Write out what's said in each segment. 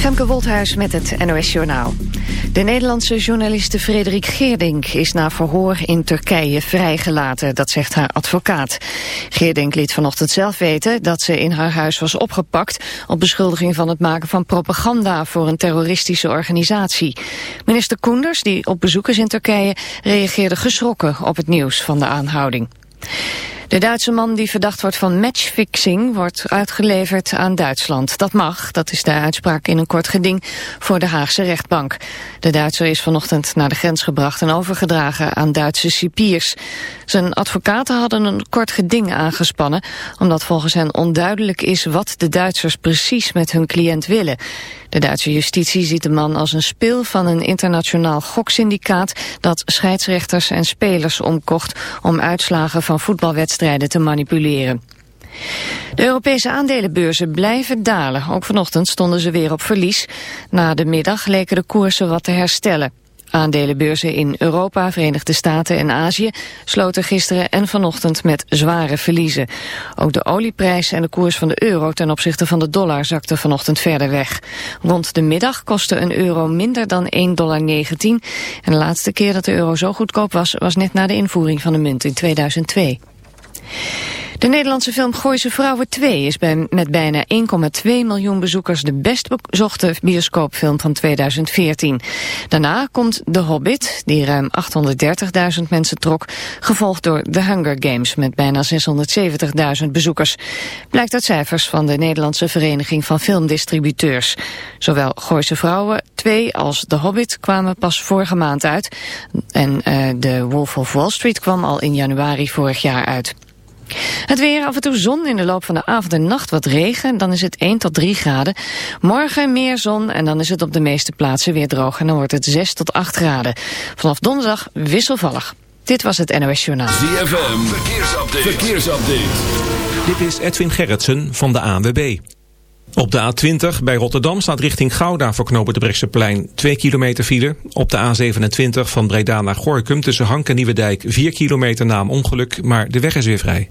Femke Wolthuis met het NOS Journaal. De Nederlandse journaliste Frederik Geerdink is na verhoor in Turkije vrijgelaten, dat zegt haar advocaat. Geerdink liet vanochtend zelf weten dat ze in haar huis was opgepakt op beschuldiging van het maken van propaganda voor een terroristische organisatie. Minister Koenders, die op bezoek is in Turkije, reageerde geschrokken op het nieuws van de aanhouding. De Duitse man die verdacht wordt van matchfixing wordt uitgeleverd aan Duitsland. Dat mag, dat is de uitspraak in een kort geding voor de Haagse rechtbank. De Duitser is vanochtend naar de grens gebracht en overgedragen aan Duitse cipiers. Zijn advocaten hadden een kort geding aangespannen, omdat volgens hen onduidelijk is wat de Duitsers precies met hun cliënt willen. De Duitse justitie ziet de man als een speel van een internationaal goksyndicaat dat scheidsrechters en spelers omkocht om uitslagen van voetbalwedstrijden te manipuleren. De Europese aandelenbeurzen blijven dalen. Ook vanochtend stonden ze weer op verlies. Na de middag leken de koersen wat te herstellen. Aandelenbeurzen in Europa, Verenigde Staten en Azië sloten gisteren en vanochtend met zware verliezen. Ook de olieprijs en de koers van de euro ten opzichte van de dollar zakten vanochtend verder weg. Rond de middag kostte een euro minder dan 1,19 dollar. En de laatste keer dat de euro zo goedkoop was, was net na de invoering van de munt in 2002. De Nederlandse film Gooise Vrouwen 2 is met bijna 1,2 miljoen bezoekers de best bezochte bioscoopfilm van 2014. Daarna komt The Hobbit, die ruim 830.000 mensen trok, gevolgd door The Hunger Games met bijna 670.000 bezoekers. Blijkt uit cijfers van de Nederlandse Vereniging van Filmdistributeurs. Zowel Gooise Vrouwen 2 als The Hobbit kwamen pas vorige maand uit en uh, The Wolf of Wall Street kwam al in januari vorig jaar uit. Het weer, af en toe zon in de loop van de avond en nacht wat regen. Dan is het 1 tot 3 graden. Morgen meer zon en dan is het op de meeste plaatsen weer droog. En dan wordt het 6 tot 8 graden. Vanaf donderdag wisselvallig. Dit was het NOS Journaal. ZFM, verkeersupdate. verkeersupdate. Dit is Edwin Gerritsen van de ANWB. Op de A20 bij Rotterdam staat richting Gouda voor knopen de Brechtseplein 2 kilometer file. Op de A27 van Breda naar Gorkum tussen Hank en Nieuwedijk 4 kilometer na een ongeluk, maar de weg is weer vrij.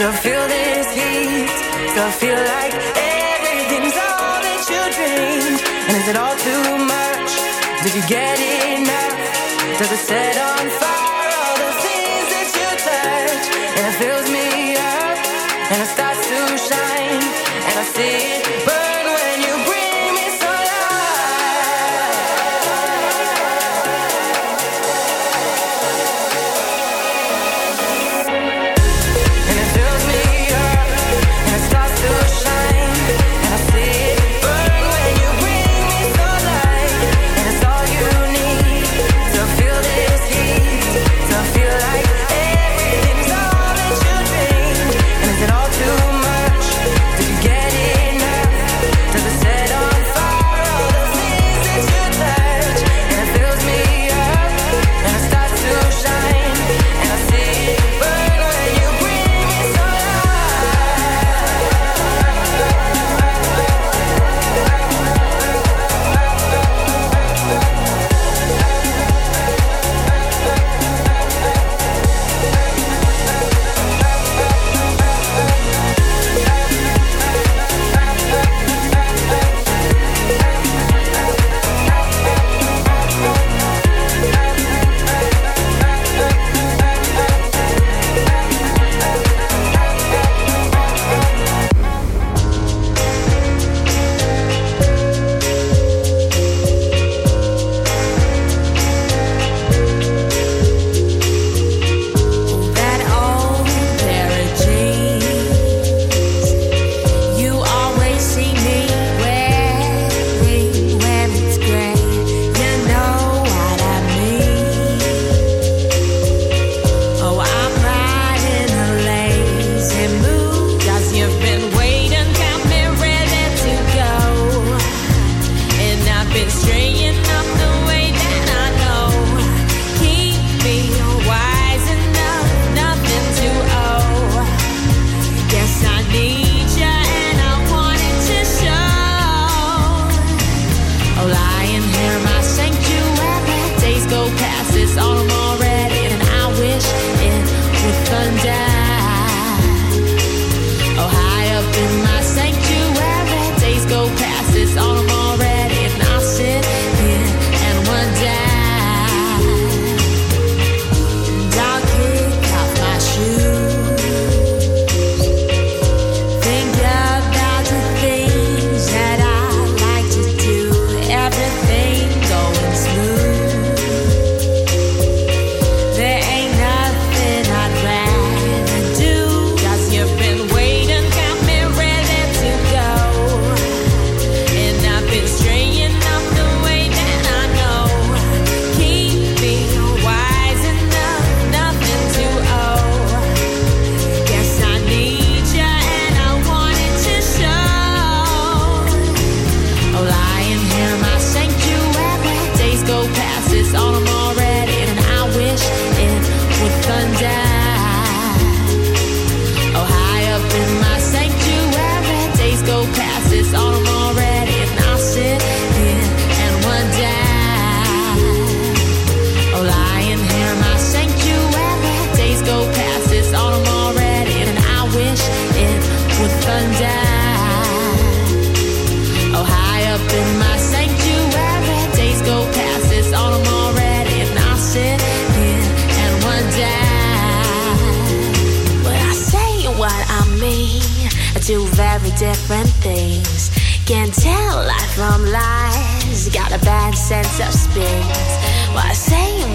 Still feel this heat. Still feel like everything's all that you dreamed. And is it all too much? Did you get it?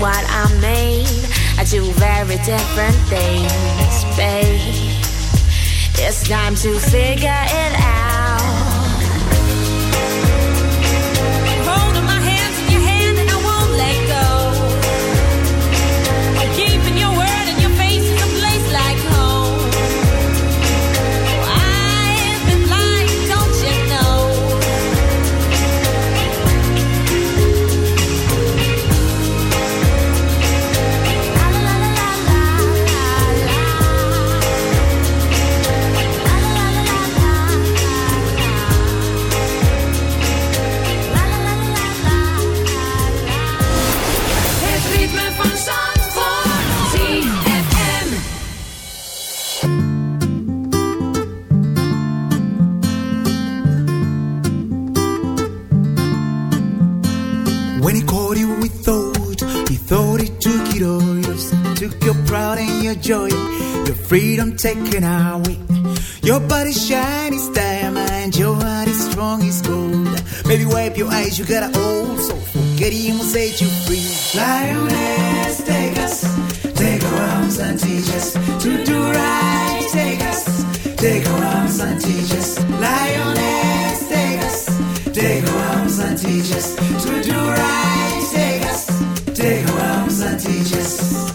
what I made. I do very different things, babe. It's time to figure it out. Your and your joy, your freedom taken away. Your body shine is diamond, your heart is strong as gold. Baby, wipe your eyes, you got an old soul. Forget him will set you free. Lioness, take us, take our arms and teach us to do right. Take us, take our arms and teach us. Lioness, take us, take our arms and teach us to do right. Take us, take our arms and teach us.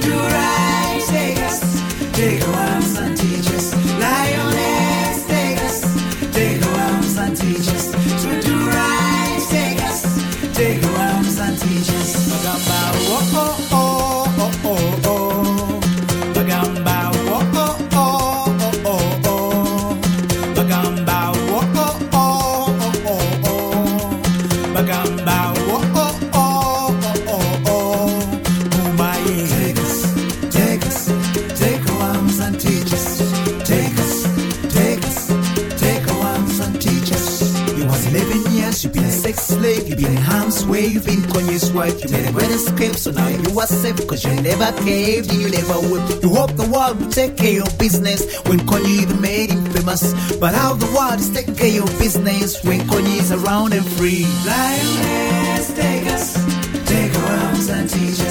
cause you never caved, you never would. You hope the world will take care of business when Kanye even made him famous. But how the world is taking care of business when Kanye is around and free. Lioness, take us, take our arms and teach us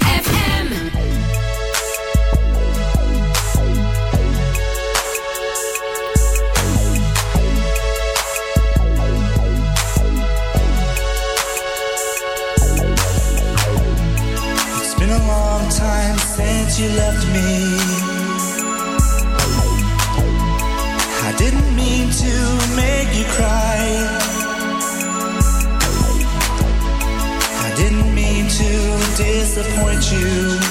you.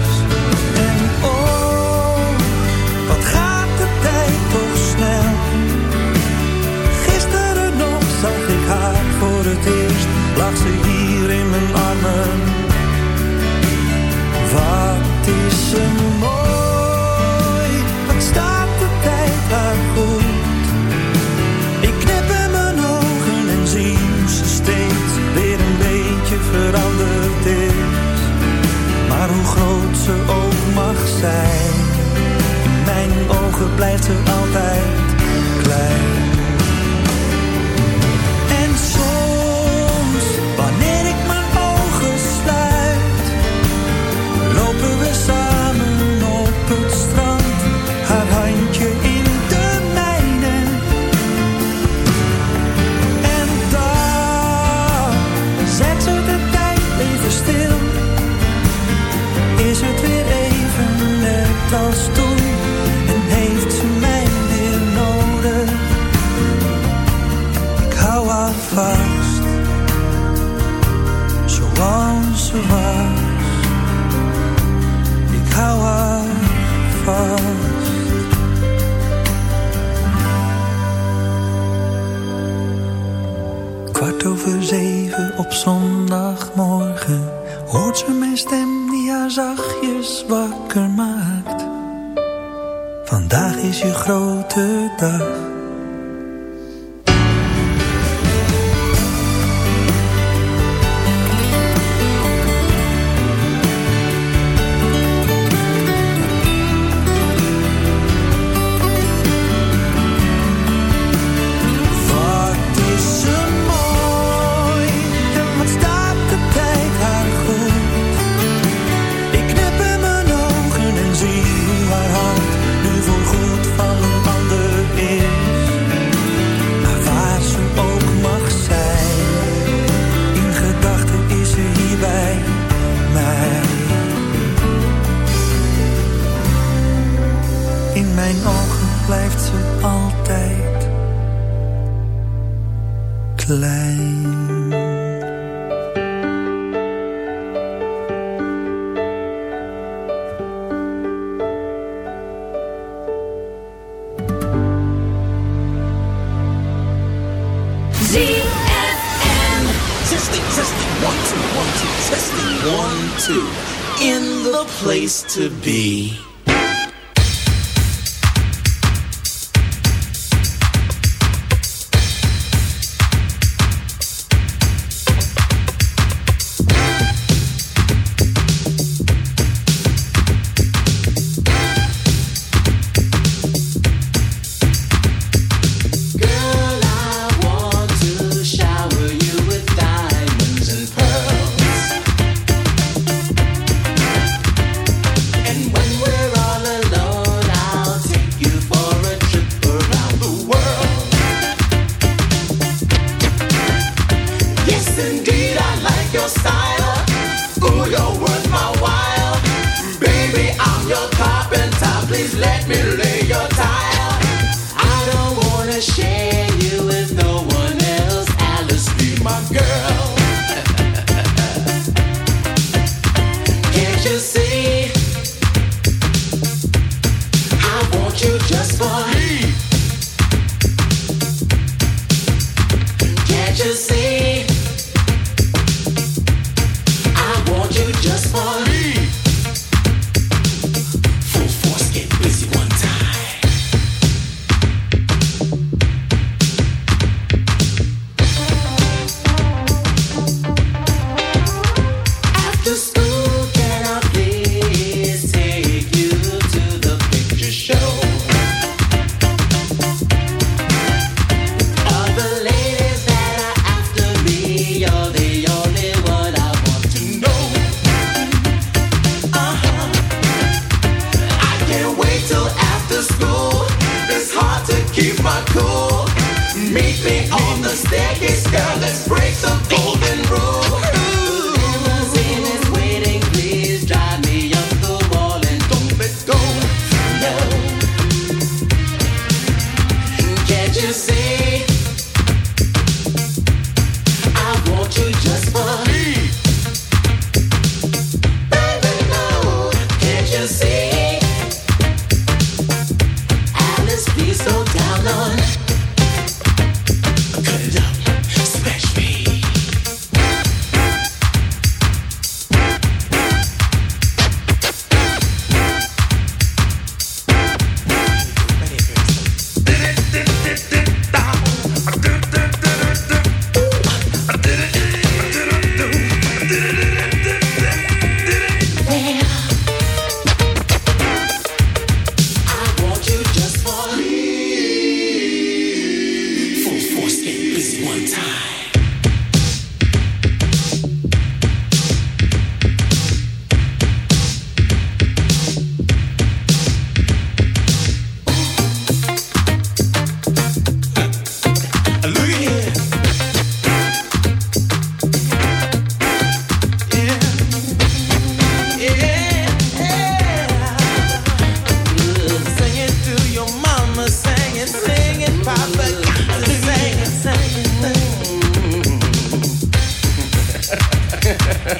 listen place to be.